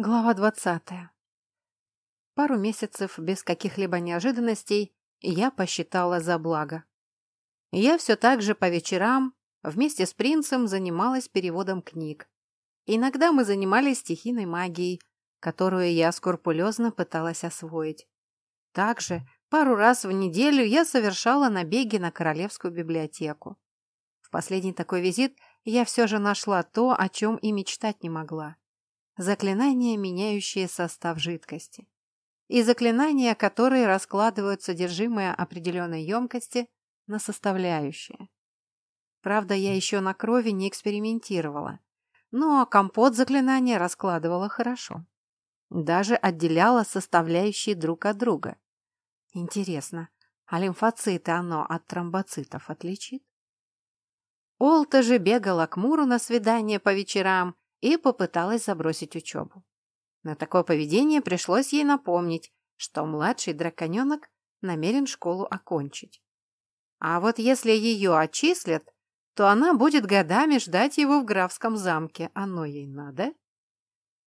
Глава двадцатая. Пару месяцев без каких-либо неожиданностей я посчитала за благо. Я все так же по вечерам вместе с принцем занималась переводом книг. Иногда мы занимались стихийной магией, которую я скрупулезно пыталась освоить. Также пару раз в неделю я совершала набеги на Королевскую библиотеку. В последний такой визит я все же нашла то, о чем и мечтать не могла заклинания, меняющие состав жидкости, и заклинания, которые раскладывают содержимое определенной емкости на составляющие. Правда, я еще на крови не экспериментировала, но компот заклинания раскладывала хорошо. Даже отделяла составляющие друг от друга. Интересно, а лимфоциты оно от тромбоцитов отличит? Олта же бегала к Муру на свидание по вечерам и попыталась забросить учебу. На такое поведение пришлось ей напомнить, что младший драконенок намерен школу окончить. А вот если ее отчислят, то она будет годами ждать его в графском замке. Оно ей надо?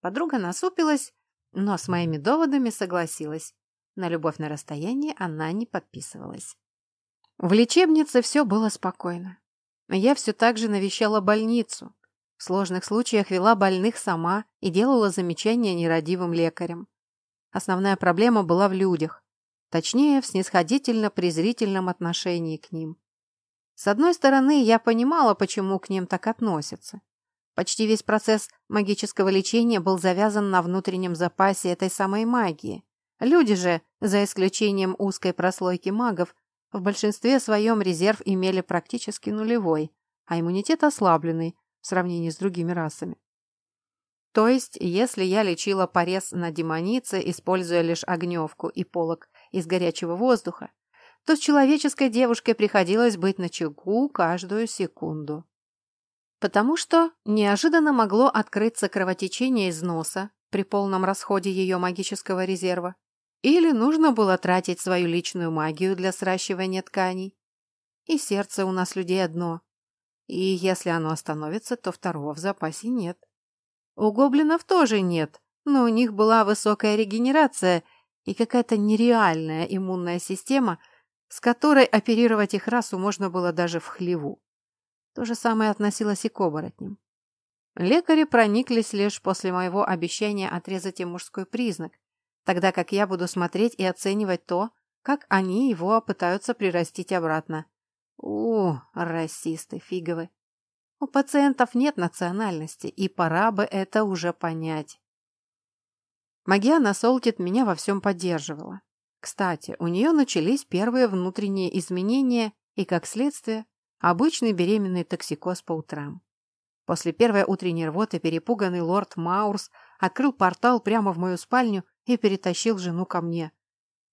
Подруга насупилась, но с моими доводами согласилась. На любовь на расстоянии она не подписывалась. В лечебнице все было спокойно. Я все так же навещала больницу, в сложных случаях вела больных сама и делала замечания нерадивым лекарям. Основная проблема была в людях, точнее, в снисходительно-презрительном отношении к ним. С одной стороны, я понимала, почему к ним так относятся. Почти весь процесс магического лечения был завязан на внутреннем запасе этой самой магии. Люди же, за исключением узкой прослойки магов, в большинстве своем резерв имели практически нулевой, а иммунитет ослабленный, в сравнении с другими расами. То есть, если я лечила порез на демонице, используя лишь огневку и полок из горячего воздуха, то с человеческой девушкой приходилось быть на чугу каждую секунду. Потому что неожиданно могло открыться кровотечение из носа при полном расходе ее магического резерва, или нужно было тратить свою личную магию для сращивания тканей. И сердце у нас людей одно, и если оно остановится, то второго в запасе нет. У гоблинов тоже нет, но у них была высокая регенерация и какая-то нереальная иммунная система, с которой оперировать их расу можно было даже в хлеву. То же самое относилось и к оборотням. Лекари прониклись лишь после моего обещания отрезать им мужской признак, тогда как я буду смотреть и оценивать то, как они его пытаются прирастить обратно. У, расисты фиговы. У пациентов нет национальности, и пора бы это уже понять. Магиана Солтит меня во всем поддерживала. Кстати, у нее начались первые внутренние изменения и, как следствие, обычный беременный токсикоз по утрам. После первой утренней рвоты перепуганный лорд Маурс открыл портал прямо в мою спальню и перетащил жену ко мне.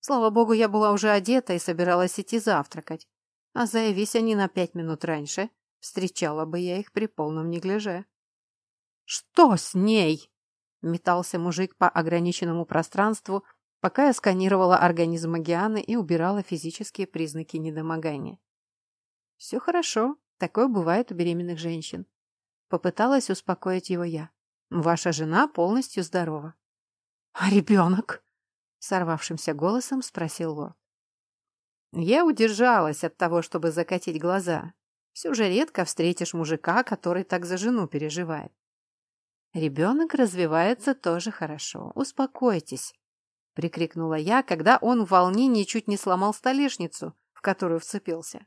Слава богу, я была уже одета и собиралась идти завтракать. А заявись они на пять минут раньше, встречала бы я их при полном неглиже. «Что с ней?» — метался мужик по ограниченному пространству, пока я сканировала организм Магианы и убирала физические признаки недомогания. «Все хорошо, такое бывает у беременных женщин». Попыталась успокоить его я. «Ваша жена полностью здорова». «А ребенок?» — сорвавшимся голосом спросил лорд. Я удержалась от того, чтобы закатить глаза. Все же редко встретишь мужика, который так за жену переживает. Ребенок развивается тоже хорошо. Успокойтесь, прикрикнула я, когда он в волнении чуть не сломал столешницу, в которую вцепился.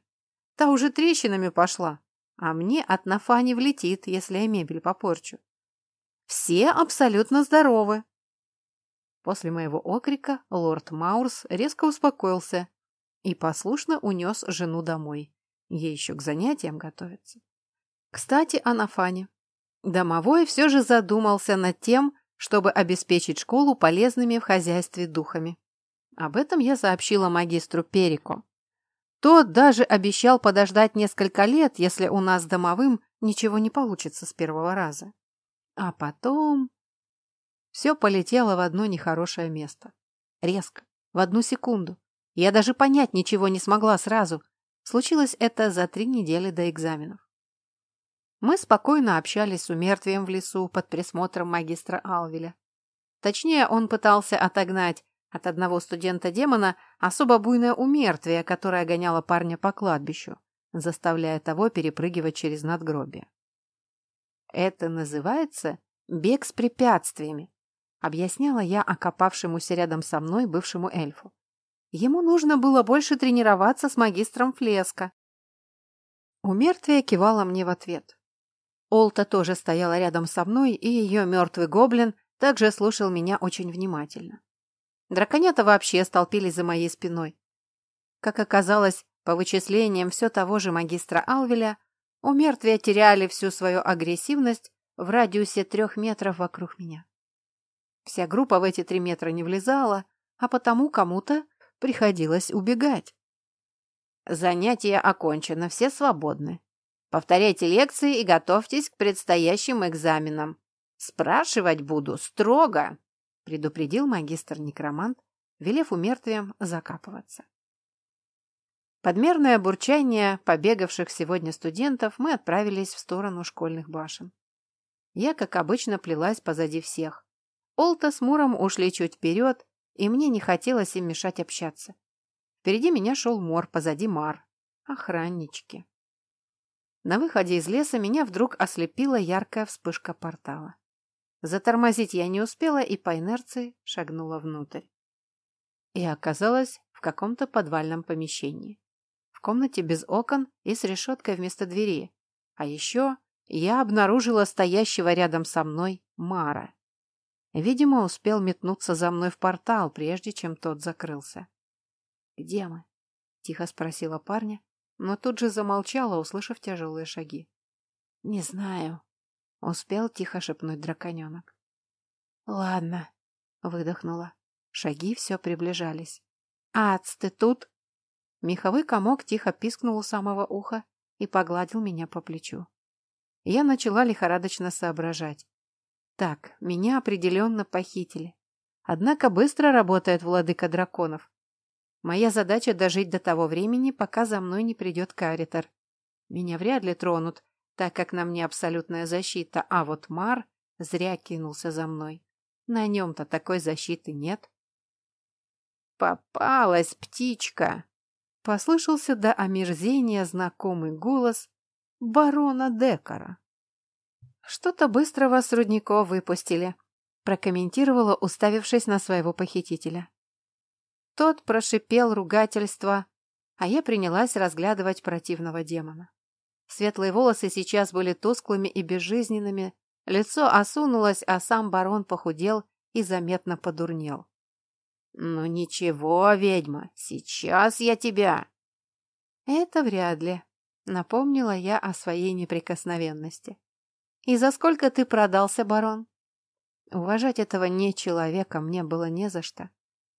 Та уже трещинами пошла, а мне от нафани влетит, если я мебель попорчу. Все абсолютно здоровы. После моего окрика лорд Маурс резко успокоился и послушно унес жену домой. Ей еще к занятиям готовиться. Кстати, о Нафане. Домовой все же задумался над тем, чтобы обеспечить школу полезными в хозяйстве духами. Об этом я сообщила магистру Перико. Тот даже обещал подождать несколько лет, если у нас домовым ничего не получится с первого раза. А потом... Все полетело в одно нехорошее место. Резко, в одну секунду. Я даже понять ничего не смогла сразу. Случилось это за три недели до экзаменов. Мы спокойно общались с умертвием в лесу под присмотром магистра Алвеля. Точнее, он пытался отогнать от одного студента-демона особо буйное умертвие, которое гоняло парня по кладбищу, заставляя того перепрыгивать через надгробие. Это называется бег с препятствиями, объясняла я окопавшемуся рядом со мной бывшему эльфу. Ему нужно было больше тренироваться с магистром Флеска. Умертвие кивала мне в ответ. Олта тоже стояла рядом со мной, и ее мертвый гоблин также слушал меня очень внимательно. Драконята вообще столпились за моей спиной. Как оказалось, по вычислениям все того же магистра Алвеля, у мертвия теряли всю свою агрессивность в радиусе трех метров вокруг меня. Вся группа в эти три метра не влезала, а потому кому-то приходилось убегать. Занятие окончено, все свободны. Повторяйте лекции и готовьтесь к предстоящим экзаменам. Спрашивать буду строго, предупредил магистр-некромант, велев умертвиям закапываться. Подмерное бурчание побегавших сегодня студентов мы отправились в сторону школьных башен. Я, как обычно, плелась позади всех. Олта с Муром ушли чуть вперед, и мне не хотелось им мешать общаться. Впереди меня шел Мор, позади Мар. Охраннички. На выходе из леса меня вдруг ослепила яркая вспышка портала. Затормозить я не успела и по инерции шагнула внутрь. И оказалась в каком-то подвальном помещении. В комнате без окон и с решеткой вместо двери. А еще я обнаружила стоящего рядом со мной Мара. Видимо, успел метнуться за мной в портал, прежде чем тот закрылся. «Где мы?» — тихо спросила парня, но тут же замолчала, услышав тяжелые шаги. «Не знаю», — успел тихо шепнуть драконенок. «Ладно», — выдохнула. Шаги все приближались. «Ац, ты тут?» Меховой комок тихо пискнул у самого уха и погладил меня по плечу. Я начала лихорадочно соображать. Так, меня определенно похитили. Однако быстро работает владыка драконов. Моя задача дожить до того времени, пока за мной не придет каритер. Меня вряд ли тронут, так как на мне абсолютная защита, а вот Мар зря кинулся за мной. На нем-то такой защиты нет. «Попалась птичка!» Послышался до омерзения знакомый голос барона Декара. «Что-то быстро вас, Рудников, выпустили», прокомментировала, уставившись на своего похитителя. Тот прошипел ругательство, а я принялась разглядывать противного демона. Светлые волосы сейчас были тусклыми и безжизненными, лицо осунулось, а сам барон похудел и заметно подурнел. «Ну ничего, ведьма, сейчас я тебя...» «Это вряд ли», — напомнила я о своей неприкосновенности. «И за сколько ты продался, барон?» Уважать этого не человека мне было не за что,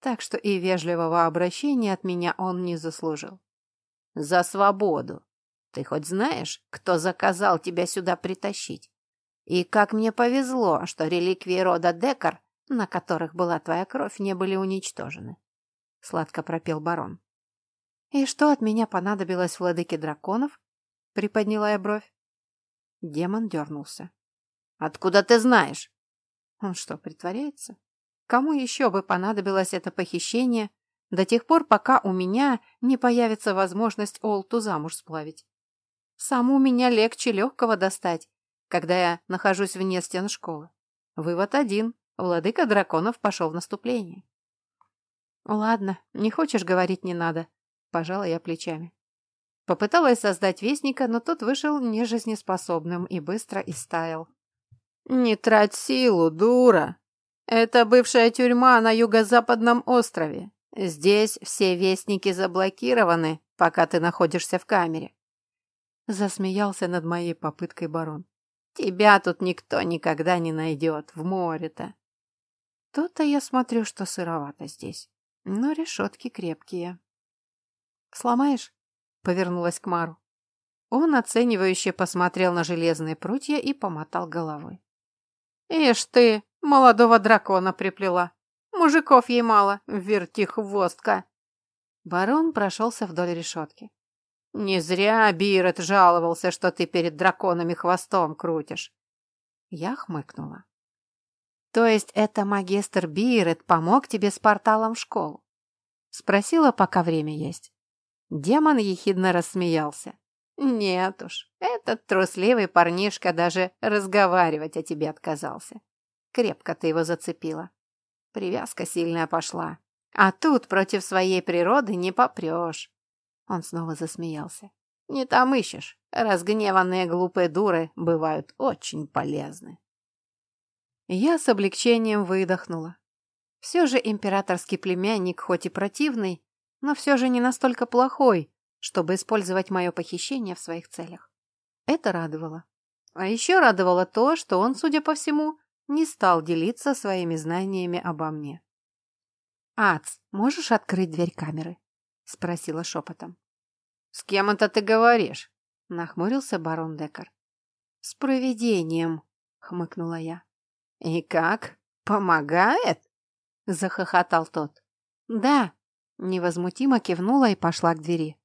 так что и вежливого обращения от меня он не заслужил. «За свободу! Ты хоть знаешь, кто заказал тебя сюда притащить? И как мне повезло, что реликвии рода Декар, на которых была твоя кровь, не были уничтожены!» Сладко пропел барон. «И что от меня понадобилось владыке драконов?» Приподняла я бровь. Демон дернулся. «Откуда ты знаешь?» Он что, притворяется? Кому еще бы понадобилось это похищение до тех пор, пока у меня не появится возможность Олту замуж сплавить? Саму меня легче легкого достать, когда я нахожусь вне стен школы. Вывод один. Владыка драконов пошел в наступление. «Ладно, не хочешь говорить, не надо», — пожала я плечами. Попыталась создать вестника, но тот вышел нежизнеспособным и быстро истаял. «Не трать силу, дура! Это бывшая тюрьма на юго-западном острове. Здесь все вестники заблокированы, пока ты находишься в камере». Засмеялся над моей попыткой барон. «Тебя тут никто никогда не найдет, в море-то». То-то я смотрю, что сыровато здесь, но решетки крепкие. «Сломаешь?» Повернулась к Мару. Он оценивающе посмотрел на железные прутья и помотал головой. «Ишь ты, молодого дракона приплела! Мужиков ей мало, вертихвостка!» Барон прошелся вдоль решетки. «Не зря Бирет жаловался, что ты перед драконами хвостом крутишь!» Я хмыкнула. То есть это магистр Бирет помог тебе с порталом в школу? Спросила, пока время есть. Демон ехидно рассмеялся. Нет уж, этот трусливый парнишка даже разговаривать о тебе отказался. Крепко ты его зацепила. Привязка сильная пошла. А тут против своей природы не попрешь. Он снова засмеялся. Не там ищешь. Разгневанные глупые дуры бывают очень полезны. Я с облегчением выдохнула. Все же императорский племянник, хоть и противный, но все же не настолько плохой, чтобы использовать мое похищение в своих целях. Это радовало. А еще радовало то, что он, судя по всему, не стал делиться своими знаниями обо мне. «Ац, можешь открыть дверь камеры?» — спросила шепотом. «С кем это ты говоришь?» — нахмурился барон Декар. «С провидением», — хмыкнула я. «И как? Помогает?» — захохотал тот. «Да», — невозмутимо кивнула и пошла к двери.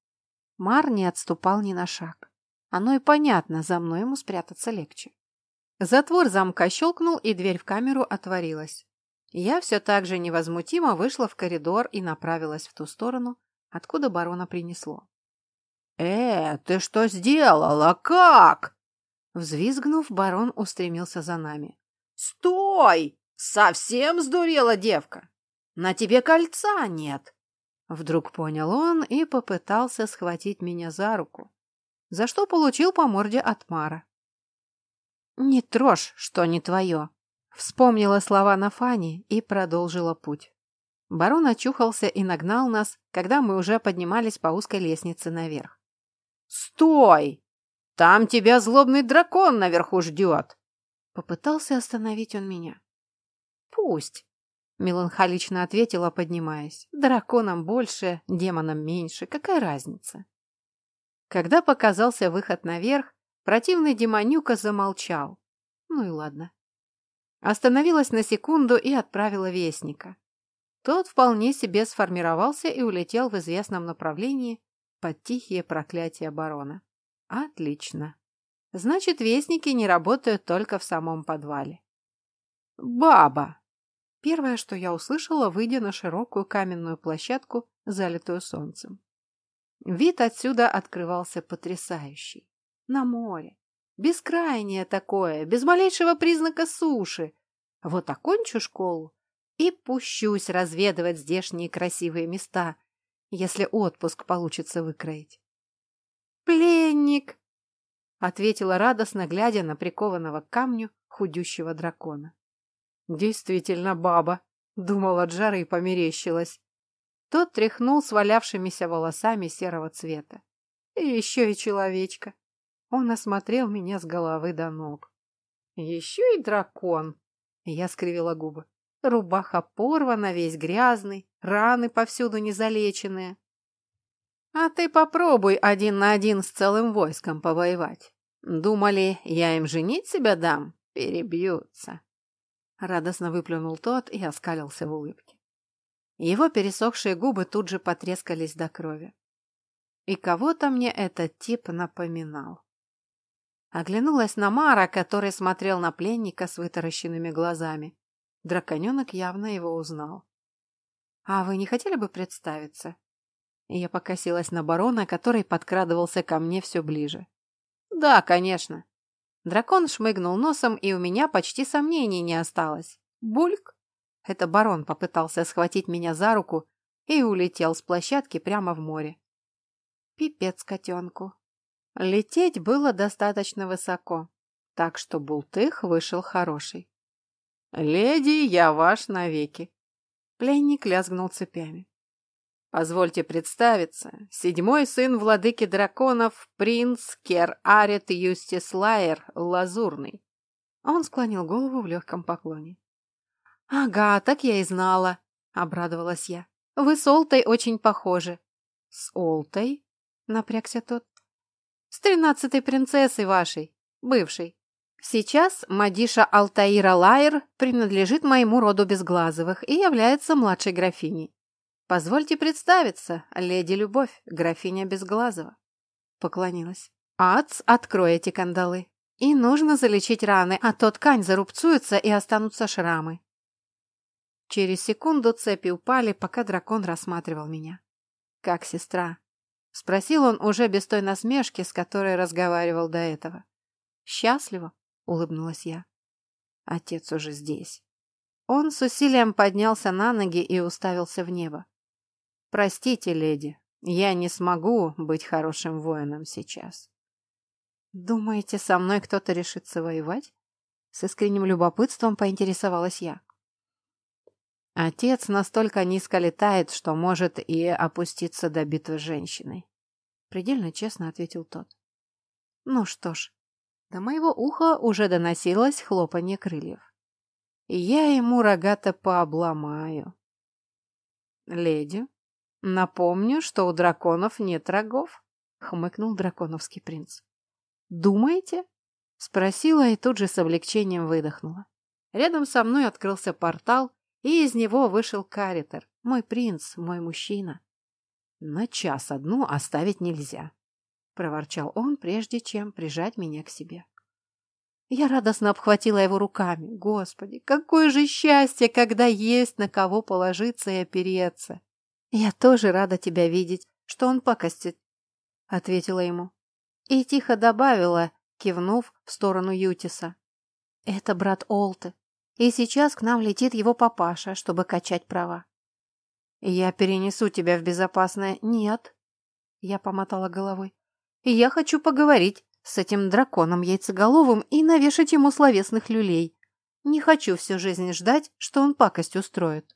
Мар не отступал ни на шаг. Оно и понятно, за мной ему спрятаться легче. Затвор замка щелкнул, и дверь в камеру отворилась. Я все так же невозмутимо вышла в коридор и направилась в ту сторону, откуда барона принесло. «Э, ты что сделала? Как?» Взвизгнув, барон устремился за нами. «Стой! Совсем сдурела девка! На тебе кольца нет!» Вдруг понял он и попытался схватить меня за руку, за что получил по морде от Мара. «Не трожь, что не твое!» Вспомнила слова Нафани и продолжила путь. Барон очухался и нагнал нас, когда мы уже поднимались по узкой лестнице наверх. «Стой! Там тебя злобный дракон наверху ждет!» Попытался остановить он меня. «Пусть!» — меланхолично ответила, поднимаясь. «Драконам больше, демонам меньше. Какая разница?» Когда показался выход наверх, противный демонюка замолчал. Ну и ладно. Остановилась на секунду и отправила вестника. Тот вполне себе сформировался и улетел в известном направлении под тихие проклятия барона. Отлично. Значит, вестники не работают только в самом подвале. «Баба!» Первое, что я услышала, выйдя на широкую каменную площадку, залитую солнцем. Вид отсюда открывался потрясающий. На море. Бескрайнее такое, без малейшего признака суши. Вот окончу школу и пущусь разведывать здешние красивые места, если отпуск получится выкроить. «Пленник!» — ответила радостно, глядя на прикованного к камню худющего дракона. «Действительно баба!» — думала Джара и померещилась. Тот тряхнул свалявшимися волосами серого цвета. И еще и человечка. Он осмотрел меня с головы до ног. Еще и дракон. Я скривила губы. Рубаха порвана, весь грязный, раны повсюду незалеченные. А ты попробуй один на один с целым войском повоевать. Думали, я им женить себя дам? Перебьются. Радостно выплюнул тот и оскалился в улыбке. Его пересохшие губы тут же потрескались до крови. И кого-то мне этот тип напоминал. Оглянулась на Мара, который смотрел на пленника с вытаращенными глазами. Драконенок явно его узнал. «А вы не хотели бы представиться?» Я покосилась на барона, который подкрадывался ко мне все ближе. «Да, конечно». Дракон шмыгнул носом, и у меня почти сомнений не осталось. «Бульк?» Это барон попытался схватить меня за руку и улетел с площадки прямо в море. Пипец котенку. Лететь было достаточно высоко, так что бултых вышел хороший. «Леди, я ваш навеки!» Пленник лязгнул цепями. «Позвольте представиться, седьмой сын владыки драконов, принц Кер Арет Юстис Лайер Лазурный». Он склонил голову в легком поклоне. «Ага, так я и знала», — обрадовалась я. «Вы с Олтой очень похожи». «С Олтой?» — напрягся тот. С тринадцатой принцессой вашей, бывшей. Сейчас Мадиша Алтаира Лайер принадлежит моему роду Безглазовых и является младшей графиней. Позвольте представиться, леди Любовь, графиня Безглазова. Поклонилась. Ац, открой эти кандалы. И нужно залечить раны, а то ткань зарубцуется и останутся шрамы. Через секунду цепи упали, пока дракон рассматривал меня. «Как сестра?» — спросил он уже без той насмешки, с которой разговаривал до этого. «Счастливо?» — улыбнулась я. «Отец уже здесь». Он с усилием поднялся на ноги и уставился в небо. «Простите, леди, я не смогу быть хорошим воином сейчас». «Думаете, со мной кто-то решится воевать?» С искренним любопытством поинтересовалась я. Отец настолько низко летает, что может и опуститься до битвы с женщиной. Предельно честно ответил тот. Ну что ж, до моего уха уже доносилось хлопанье крыльев. Я ему рогато пообломаю. Леди, напомню, что у драконов нет рогов, хмыкнул драконовский принц. Думаете? Спросила и тут же с облегчением выдохнула. Рядом со мной открылся портал, и из него вышел Каритер, мой принц, мой мужчина. На час одну оставить нельзя, проворчал он, прежде чем прижать меня к себе. Я радостно обхватила его руками. Господи, какое же счастье, когда есть на кого положиться и опереться. Я тоже рада тебя видеть, что он пакостит, ответила ему. И тихо добавила, кивнув в сторону Ютиса. Это брат Олты. И сейчас к нам летит его папаша, чтобы качать права. «Я перенесу тебя в безопасное...» «Нет», — я помотала головой. «Я хочу поговорить с этим драконом яйцеголовым и навешать ему словесных люлей. Не хочу всю жизнь ждать, что он пакость устроит».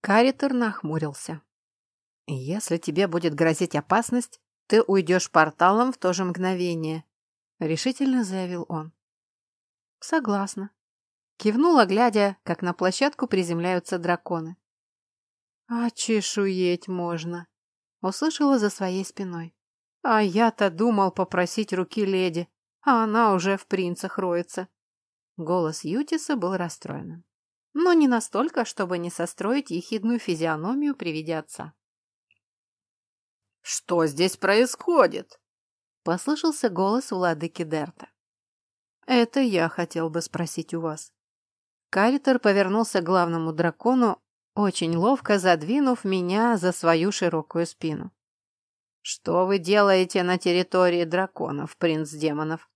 Каритер нахмурился. «Если тебе будет грозить опасность, ты уйдешь порталом в то же мгновение», — решительно заявил он. «Согласна», Кивнула, глядя, как на площадку приземляются драконы. «А чешуеть можно!» Услышала за своей спиной. «А я-то думал попросить руки леди, а она уже в принцах роется». Голос Ютиса был расстроенным. Но не настолько, чтобы не состроить ехидную физиономию при виде отца. «Что здесь происходит?» Послышался голос владыки Дерта. «Это я хотел бы спросить у вас». Каритер повернулся к главному дракону, очень ловко задвинув меня за свою широкую спину. «Что вы делаете на территории драконов, принц демонов?»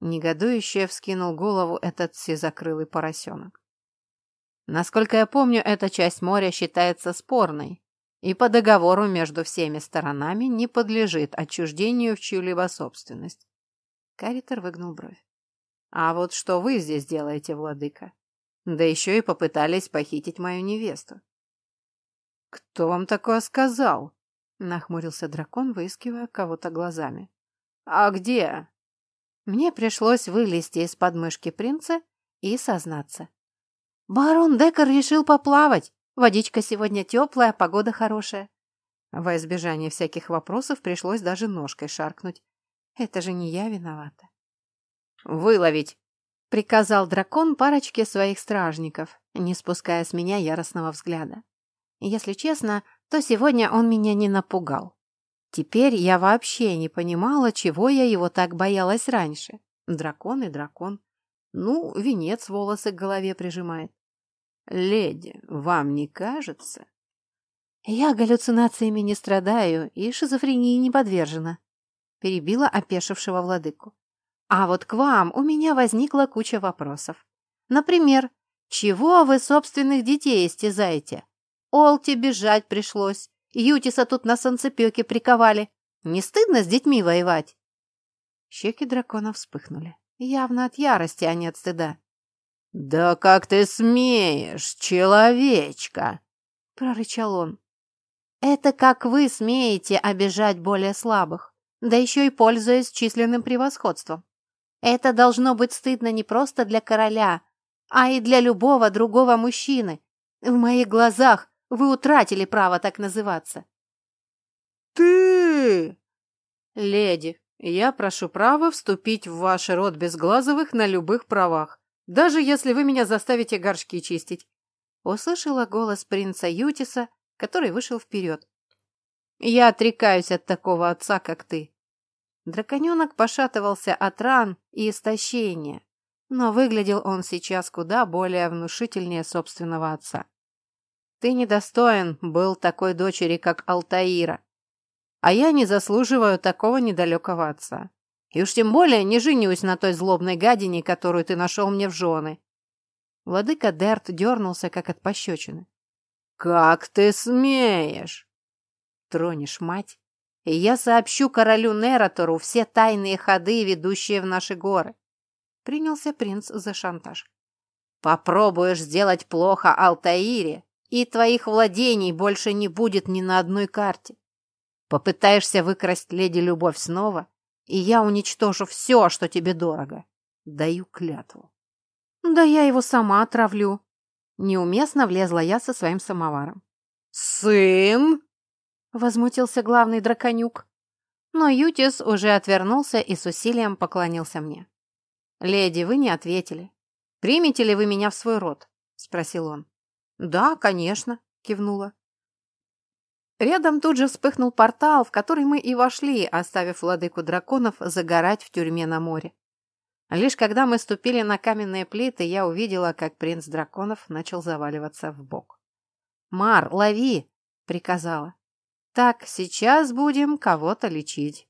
Негодующе вскинул голову этот всезакрылый поросенок. Насколько я помню, эта часть моря считается спорной и по договору между всеми сторонами не подлежит отчуждению в чью-либо собственность. Каритер выгнул бровь. «А вот что вы здесь делаете, владыка?» Да еще и попытались похитить мою невесту. «Кто вам такое сказал?» — нахмурился дракон, выискивая кого-то глазами. «А где?» Мне пришлось вылезти из подмышки принца и сознаться. «Барон Декар решил поплавать. Водичка сегодня теплая, погода хорошая». Во избежание всяких вопросов пришлось даже ножкой шаркнуть. Это же не я виновата. «Выловить!» приказал дракон парочке своих стражников, не спуская с меня яростного взгляда. Если честно, то сегодня он меня не напугал. Теперь я вообще не понимала, чего я его так боялась раньше. Дракон и дракон. Ну, венец волосы к голове прижимает. «Леди, вам не кажется?» «Я галлюцинациями не страдаю и шизофрении не подвержена», перебила опешившего владыку. А вот к вам у меня возникла куча вопросов. Например, чего вы собственных детей истязаете? Олте бежать пришлось. Ютиса тут на солнцепеке приковали. Не стыдно с детьми воевать?» Щеки дракона вспыхнули. Явно от ярости, а не от стыда. «Да как ты смеешь, человечка!» — прорычал он. «Это как вы смеете обижать более слабых, да еще и пользуясь численным превосходством. Это должно быть стыдно не просто для короля, а и для любого другого мужчины. В моих глазах вы утратили право так называться. Ты! Леди, я прошу права вступить в ваш род безглазовых на любых правах, даже если вы меня заставите горшки чистить. Услышала голос принца Ютиса, который вышел вперед. Я отрекаюсь от такого отца, как ты. Драконенок пошатывался от ран и истощения, но выглядел он сейчас куда более внушительнее собственного отца. Ты недостоин был такой дочери, как Алтаира, а я не заслуживаю такого недалекого отца. И уж тем более не женюсь на той злобной гадине, которую ты нашел мне в жены. Владыка Дерт дернулся, как от пощечины. «Как ты смеешь?» «Тронешь мать, и я сообщу королю Нератору все тайные ходы, ведущие в наши горы». Принялся принц за шантаж. «Попробуешь сделать плохо Алтаире, и твоих владений больше не будет ни на одной карте. Попытаешься выкрасть леди Любовь снова, и я уничтожу все, что тебе дорого. Даю клятву. Да я его сама отравлю. Неуместно влезла я со своим самоваром. «Сын?» — возмутился главный драконюк. Но Ютис уже отвернулся и с усилием поклонился мне. «Леди, вы не ответили. Примете ли вы меня в свой род?» — спросил он. «Да, конечно», — кивнула. Рядом тут же вспыхнул портал, в который мы и вошли, оставив владыку драконов загорать в тюрьме на море. Лишь когда мы ступили на каменные плиты, я увидела, как принц драконов начал заваливаться в бок. «Мар, лови!» — приказала. «Так, сейчас будем кого-то лечить».